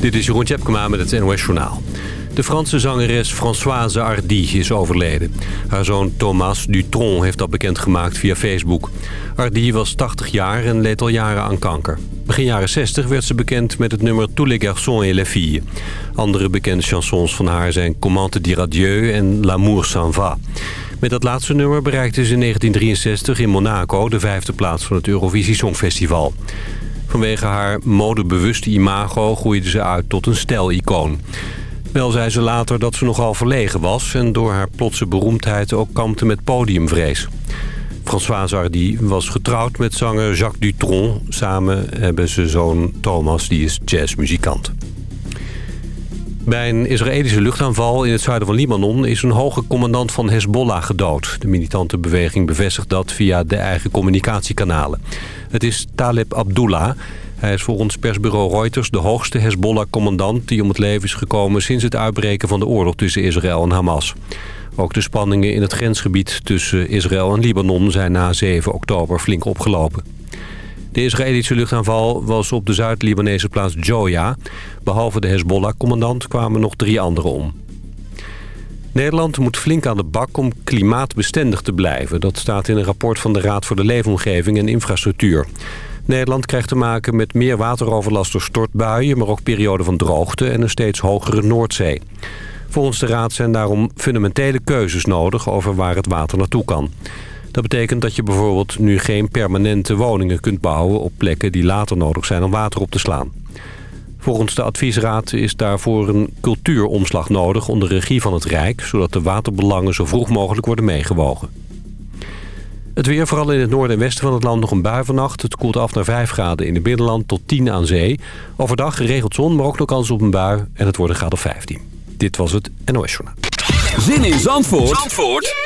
Dit is Jeroen Tjepkema met het NOS Journaal. De Franse zangeres Françoise Hardy is overleden. Haar zoon Thomas Dutron heeft dat bekendgemaakt via Facebook. Hardy was 80 jaar en leed al jaren aan kanker. Begin jaren 60 werd ze bekend met het nummer Tous les garçons et les filles. Andere bekende chansons van haar zijn Comment te dire adieu en L'amour s'en va. Met dat laatste nummer bereikte ze in 1963 in Monaco... de vijfde plaats van het Eurovisie Songfestival. Vanwege haar modebewuste imago groeide ze uit tot een stijlicoon. Wel zei ze later dat ze nogal verlegen was... en door haar plotse beroemdheid ook kampte met podiumvrees. François Hardy was getrouwd met zanger Jacques Dutron. Samen hebben ze zoon Thomas, die is jazzmuzikant. Bij een Israëlische luchtaanval in het zuiden van Libanon... is een hoge commandant van Hezbollah gedood. De militante beweging bevestigt dat via de eigen communicatiekanalen. Het is Taleb Abdullah. Hij is volgens persbureau Reuters de hoogste Hezbollah-commandant... die om het leven is gekomen sinds het uitbreken van de oorlog tussen Israël en Hamas. Ook de spanningen in het grensgebied tussen Israël en Libanon... zijn na 7 oktober flink opgelopen. De Israëlische luchtaanval was op de Zuid-Libanese plaats Joya. Behalve de Hezbollah-commandant kwamen nog drie anderen om. Nederland moet flink aan de bak om klimaatbestendig te blijven. Dat staat in een rapport van de Raad voor de Leefomgeving en Infrastructuur. Nederland krijgt te maken met meer wateroverlast door stortbuien... maar ook perioden van droogte en een steeds hogere Noordzee. Volgens de Raad zijn daarom fundamentele keuzes nodig... over waar het water naartoe kan. Dat betekent dat je bijvoorbeeld nu geen permanente woningen kunt bouwen... op plekken die later nodig zijn om water op te slaan. Volgens de adviesraad is daarvoor een cultuuromslag nodig onder regie van het Rijk... zodat de waterbelangen zo vroeg mogelijk worden meegewogen. Het weer, vooral in het noorden en westen van het land nog een bui vannacht. Het koelt af naar 5 graden in het binnenland tot 10 aan zee. Overdag geregeld zon, maar ook nog kans op een bui. En het wordt een graad of 15. Dit was het NOS Journaal. Zin in Zandvoort, Zandvoort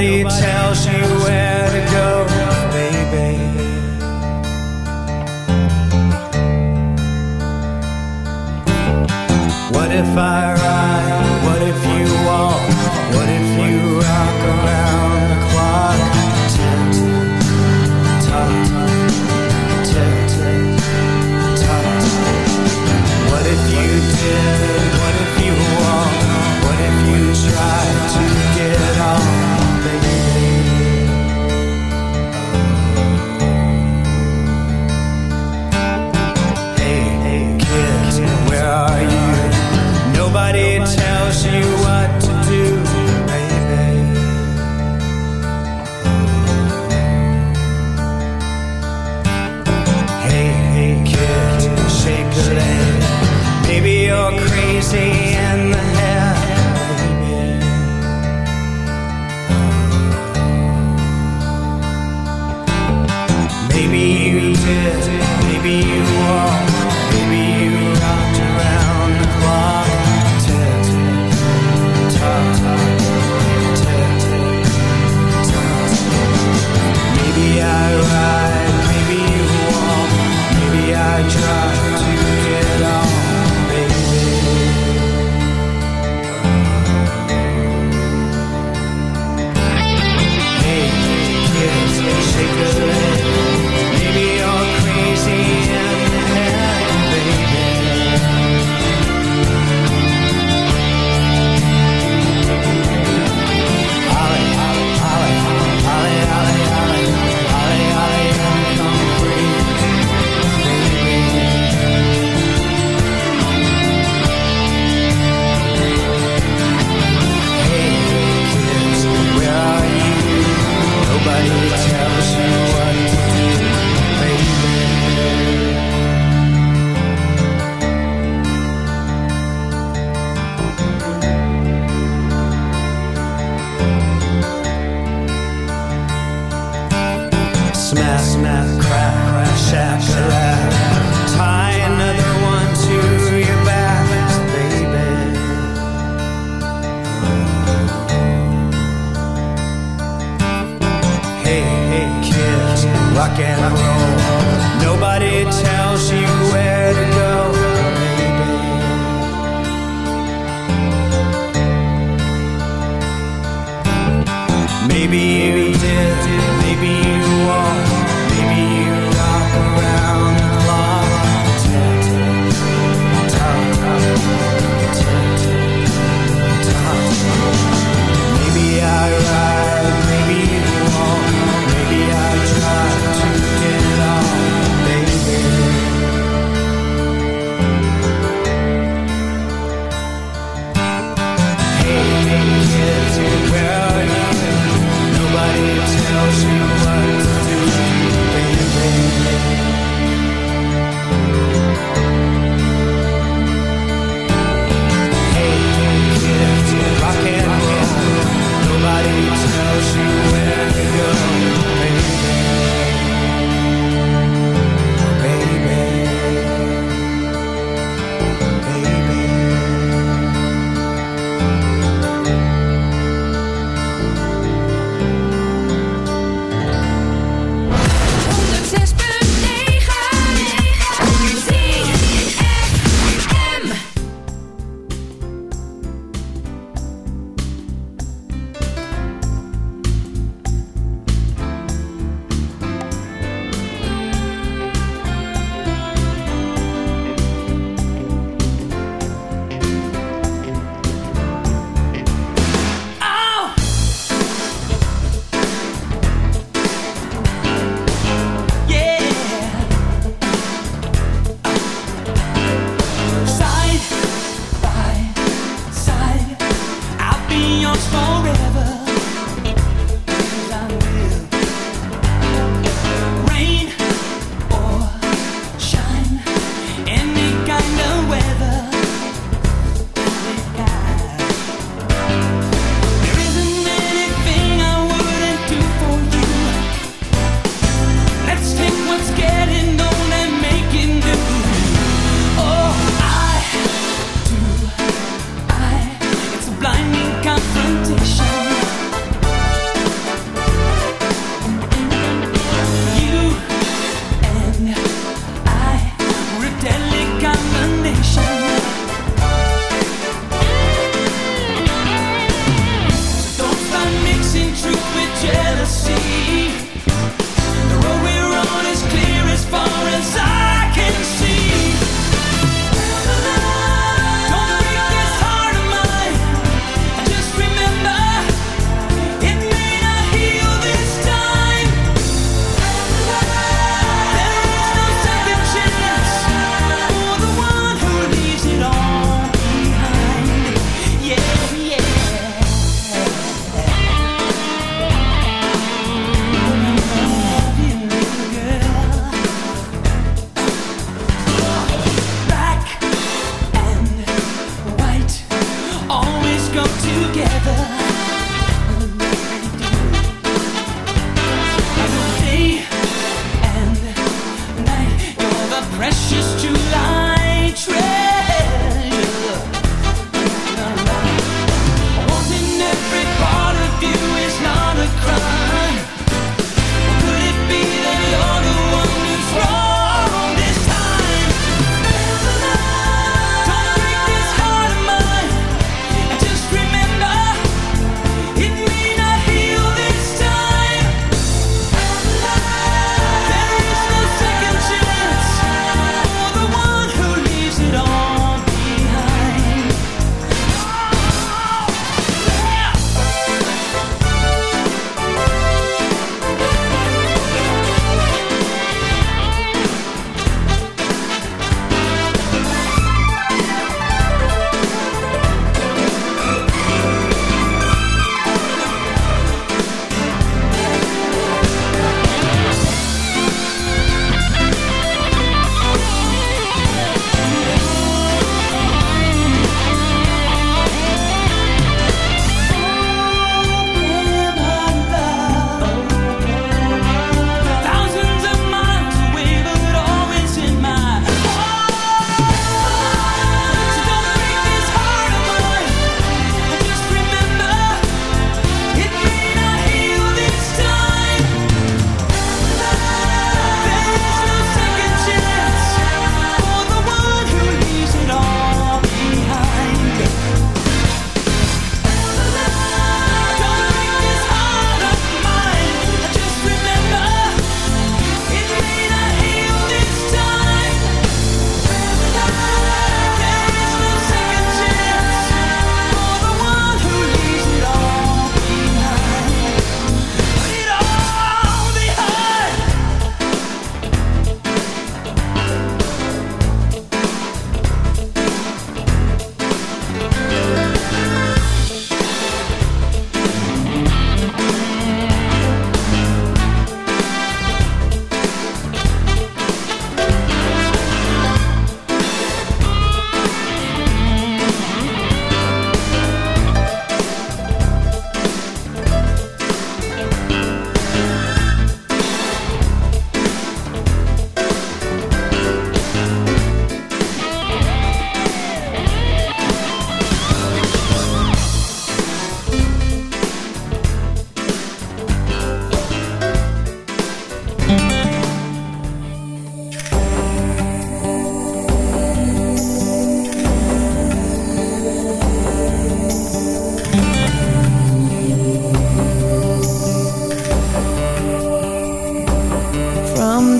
Nobody tells you.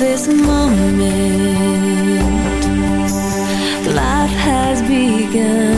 This moment, life has begun.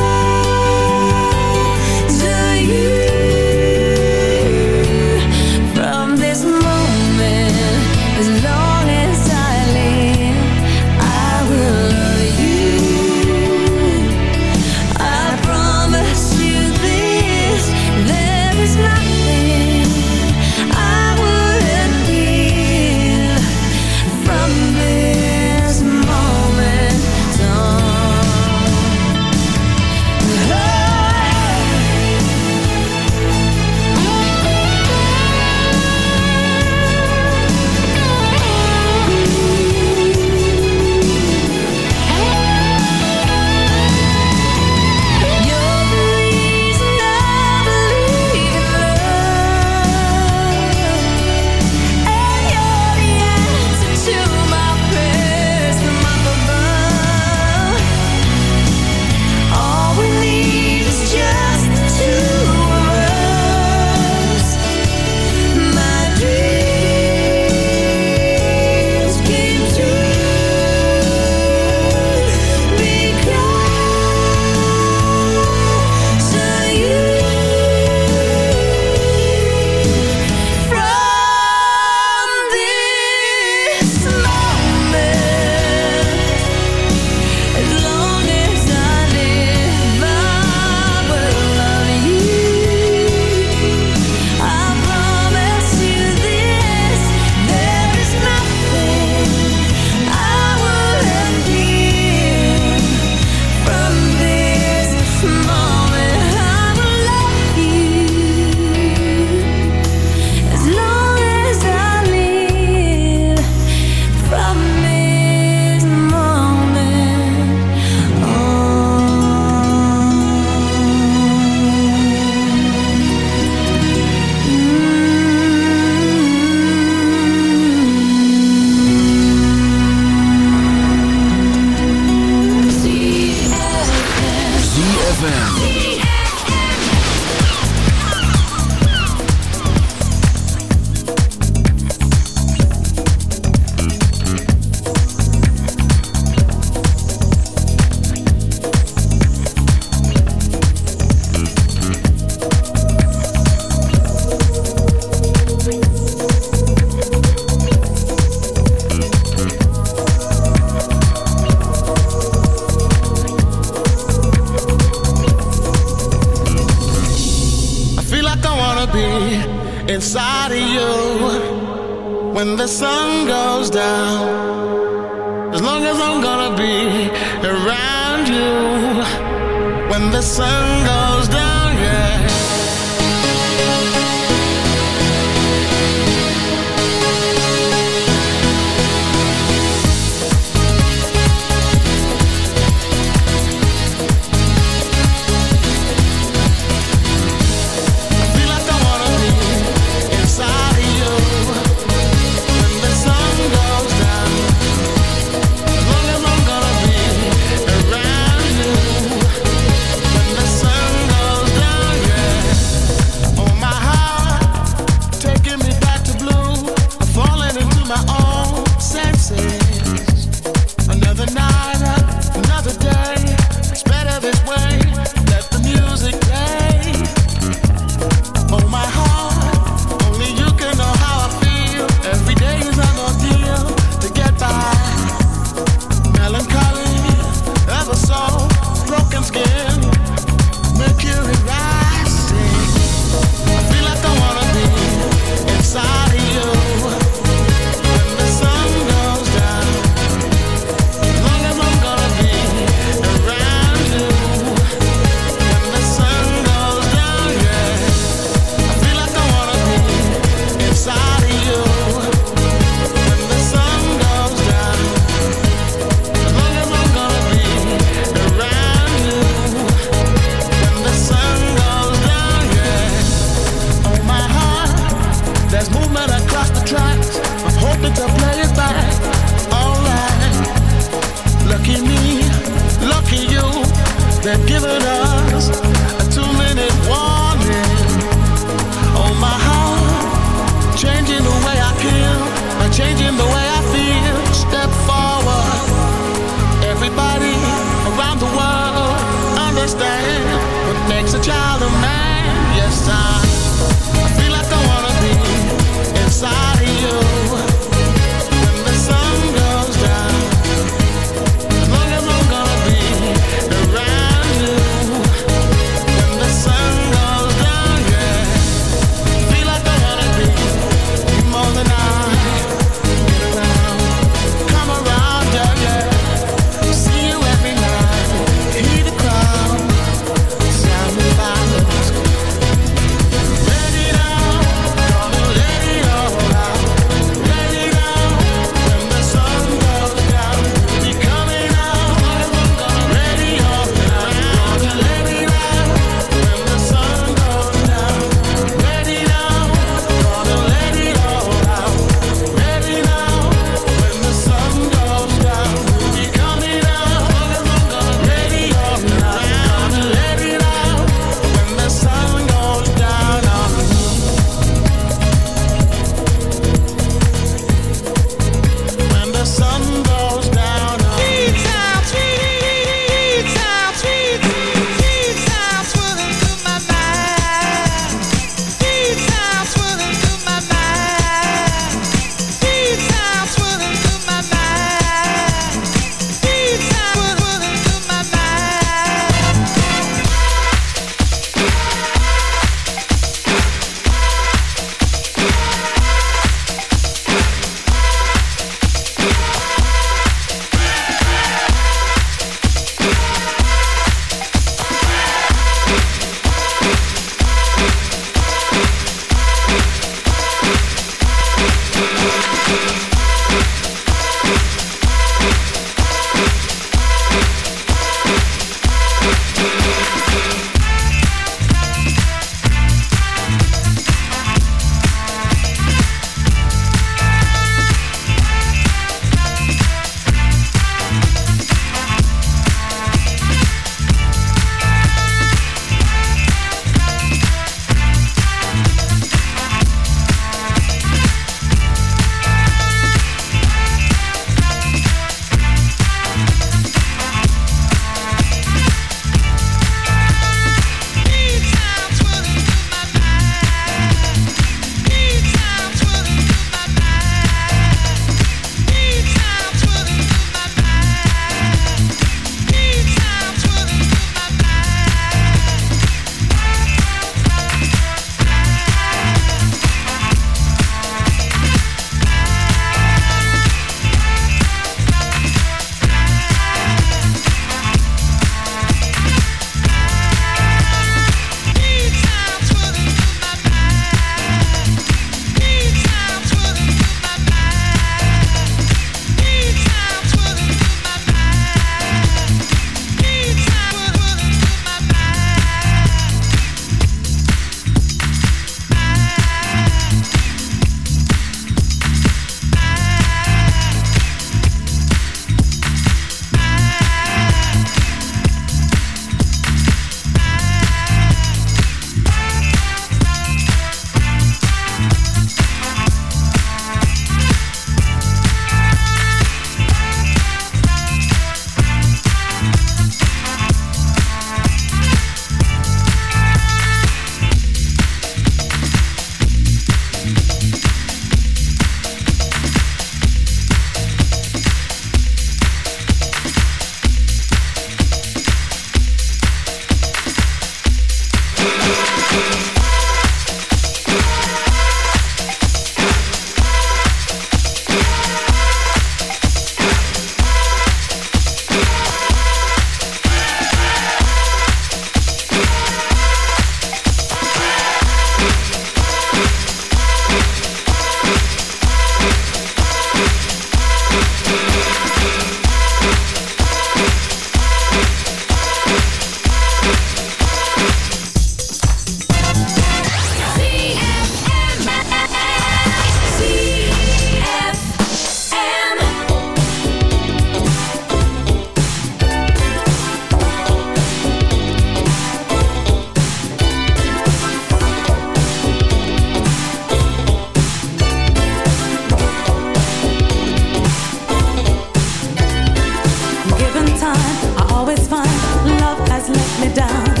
Down.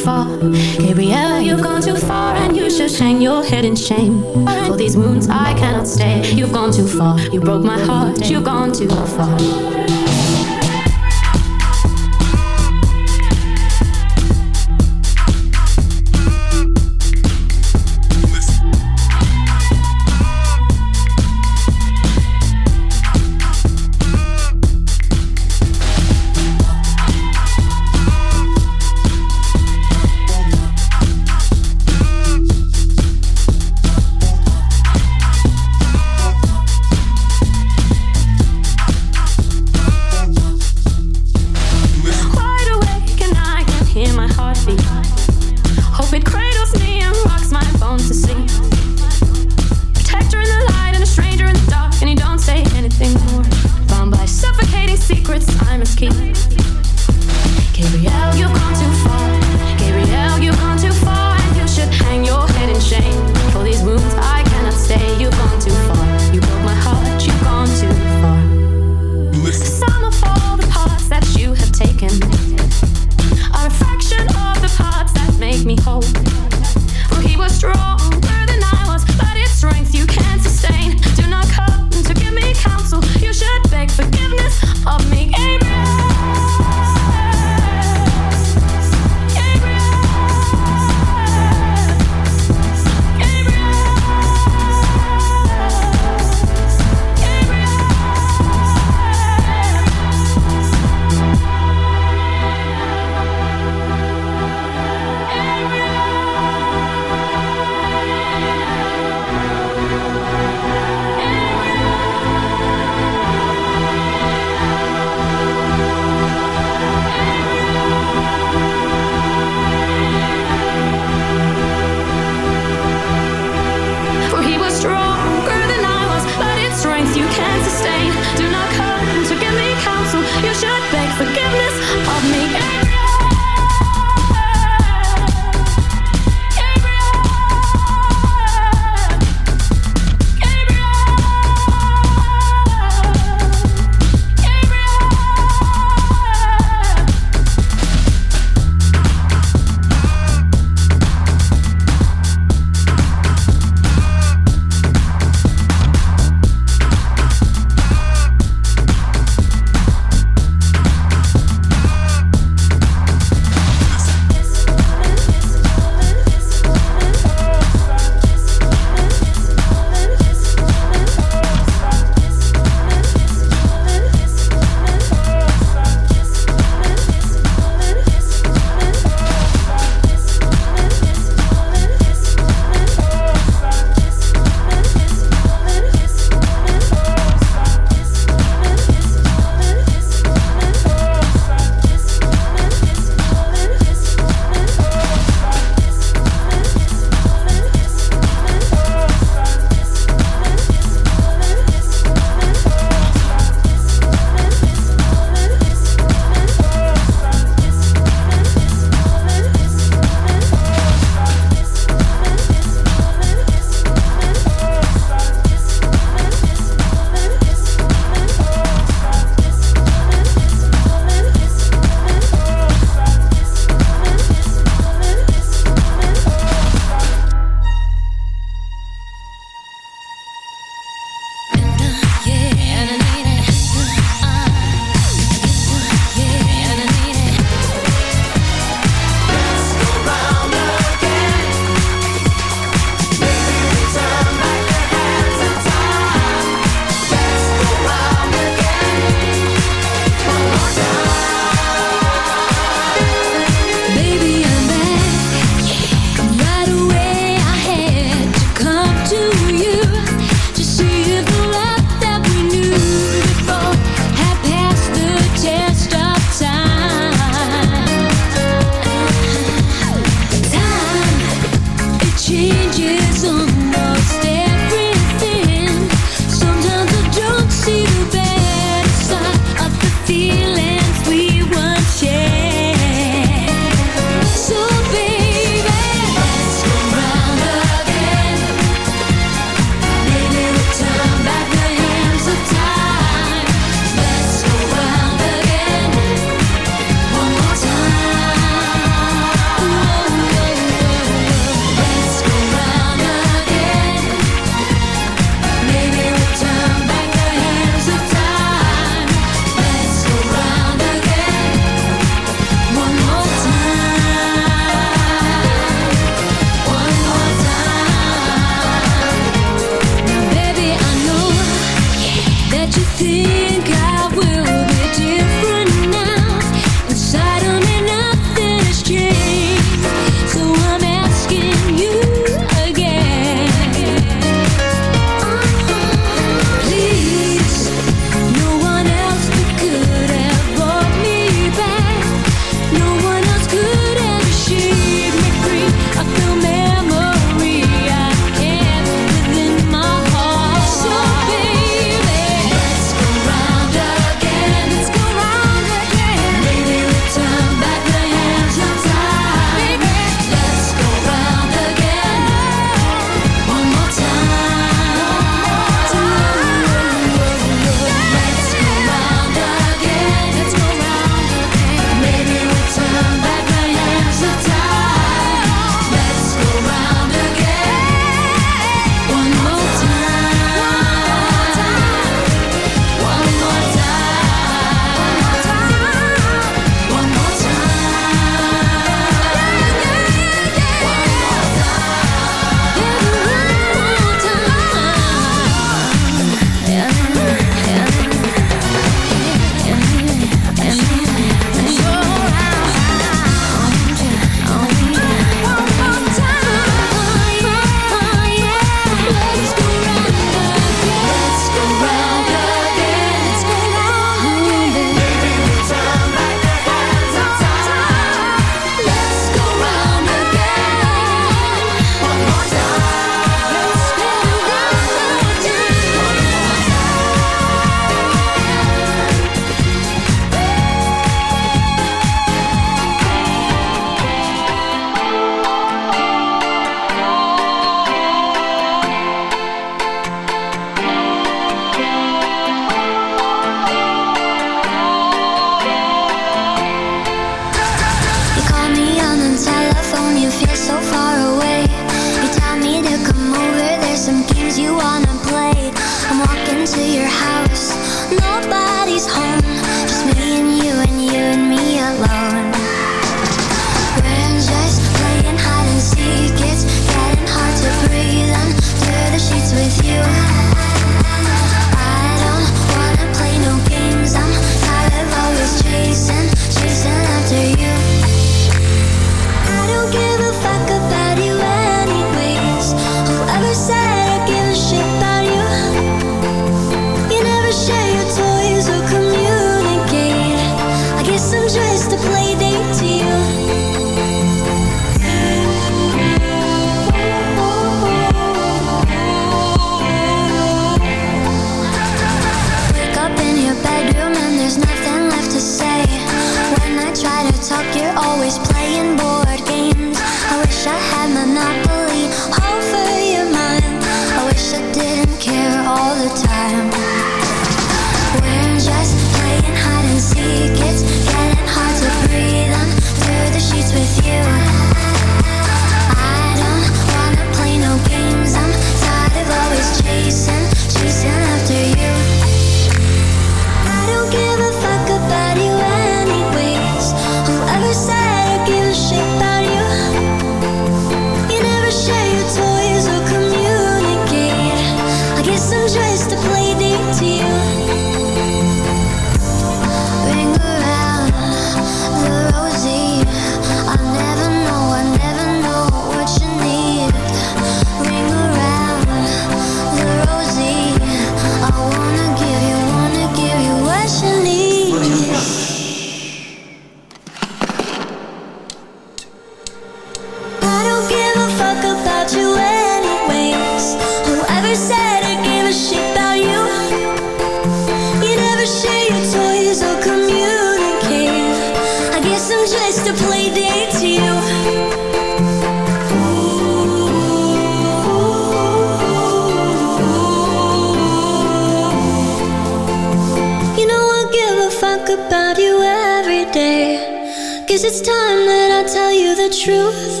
Time that tell you the truth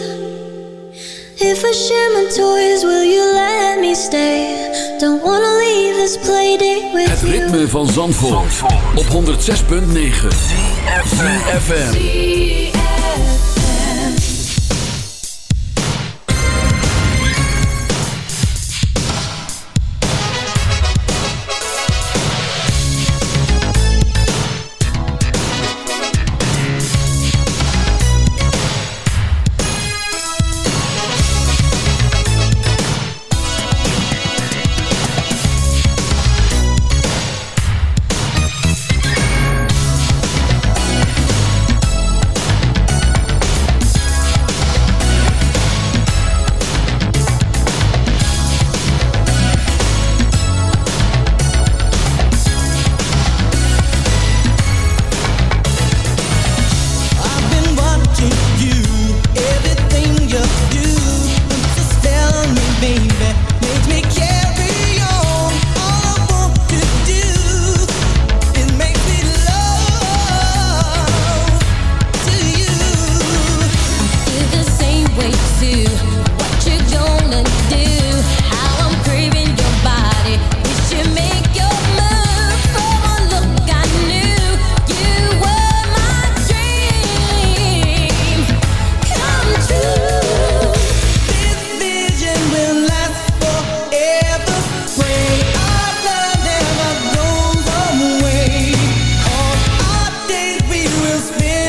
If I share my toys, will you let me stay? Don't wanna leave this playdate with you Het ritme van Zandvoort, Zandvoort. op 106.9 FM. will been.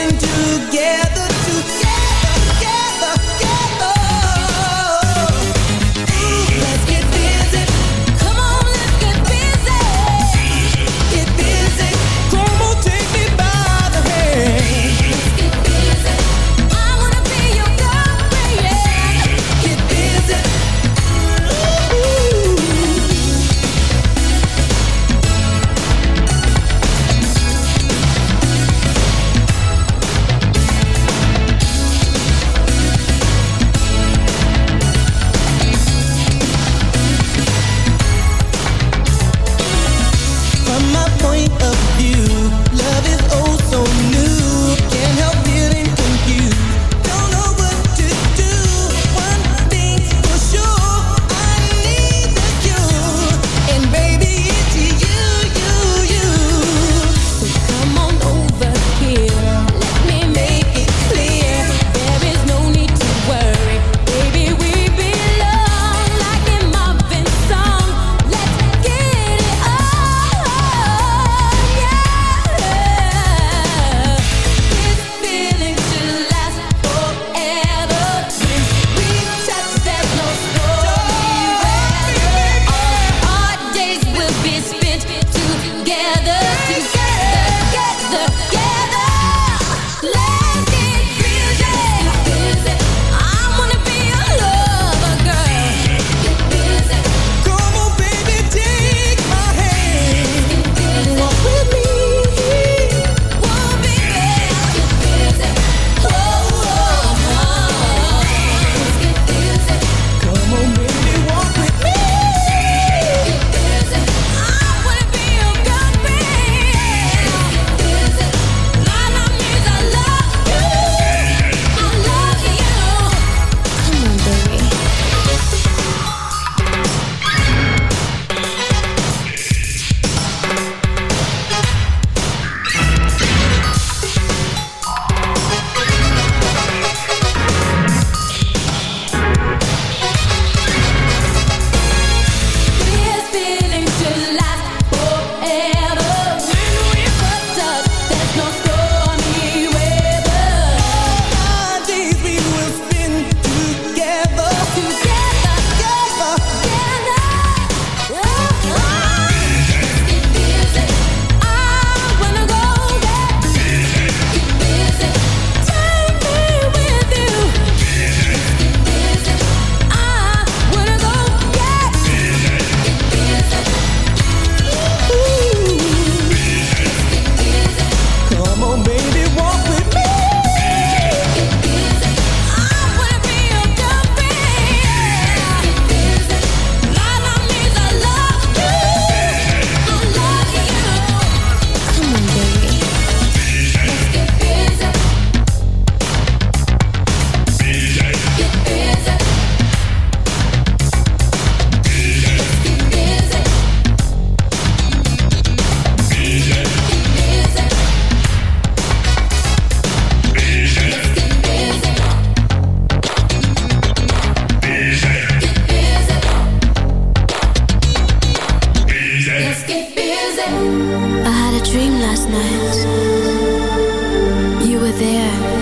There.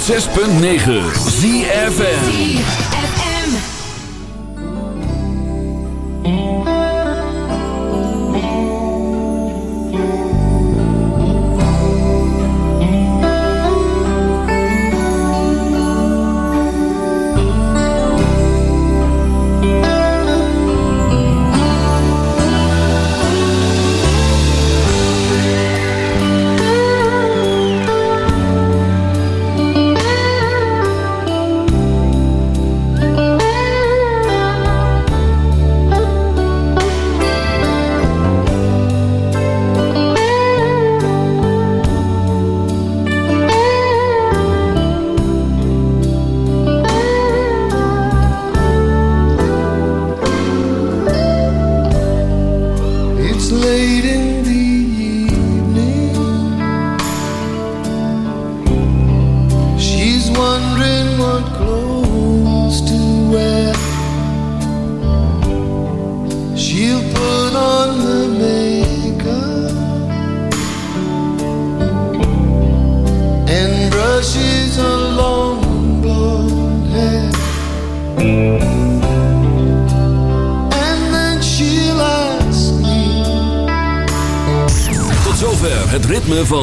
106.9 ZFN